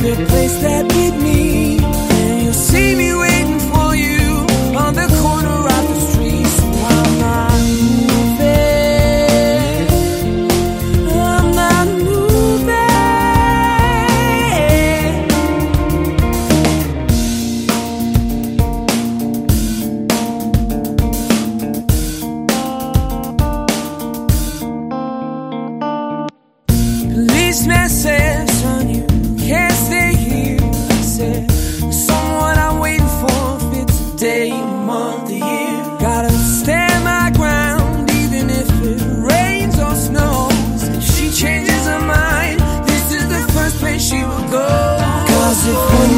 the place that Cause if one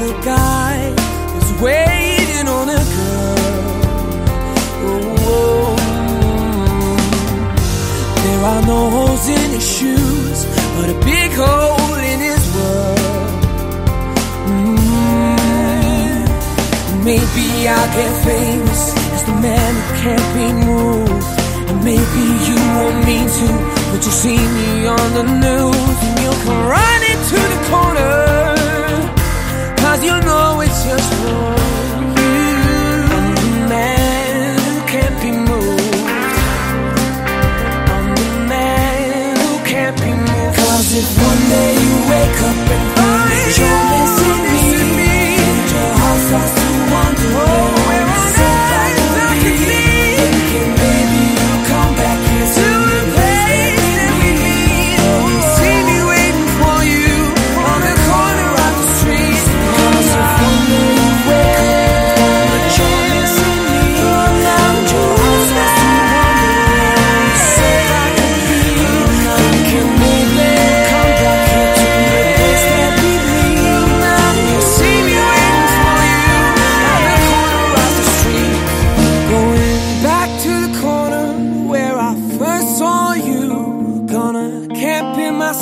the guy is waiting on a girl. Oh, there are no holes in his shoes, but a big hole in his world. Mm. Maybe I'll get famous as the man who can't be moved. And maybe you won't mean to, but you'll see me on the news